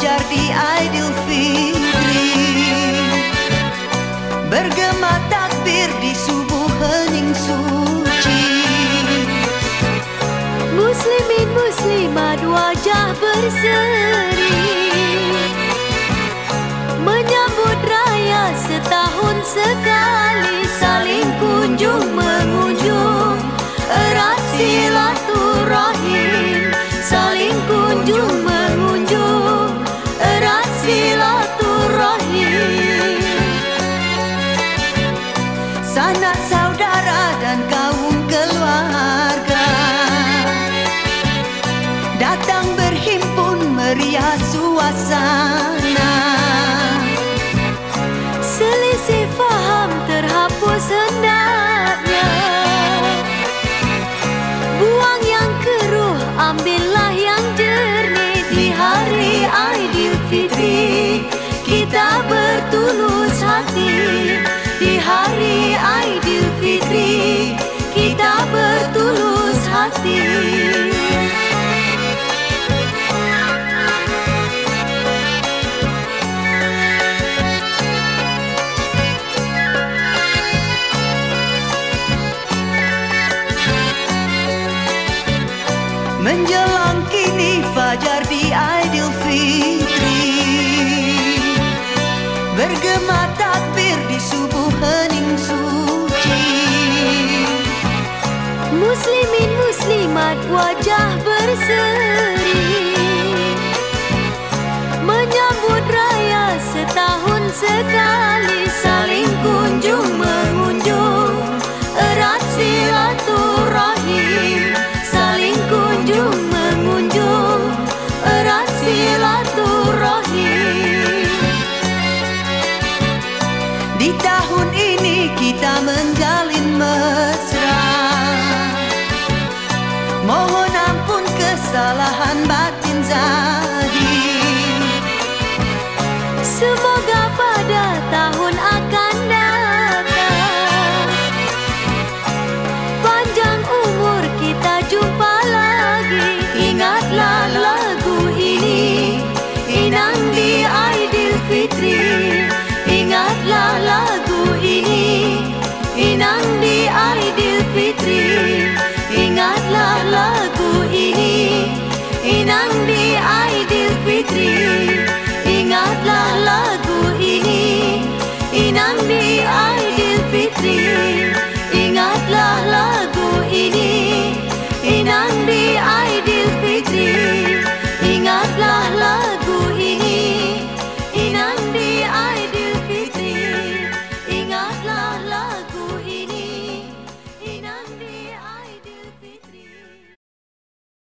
Fajar di Aidilfitri Bergema takbir di subuh hening suci. Muslimin muslimat wajah berseri Sanak saudara dan kaum keluarga. Datang berhimpun meriah suasana. Selisih faham terhapus hendaknya Buang yang keruh, ambillah yang jernih. Di hari Aidilfitri Kita bertulus hati. Di hari fajar di Aidilfitri Bergema takbir di subuh hening suci. Muslimin muslimat wajah berseri. Menyambut raya setahun sekali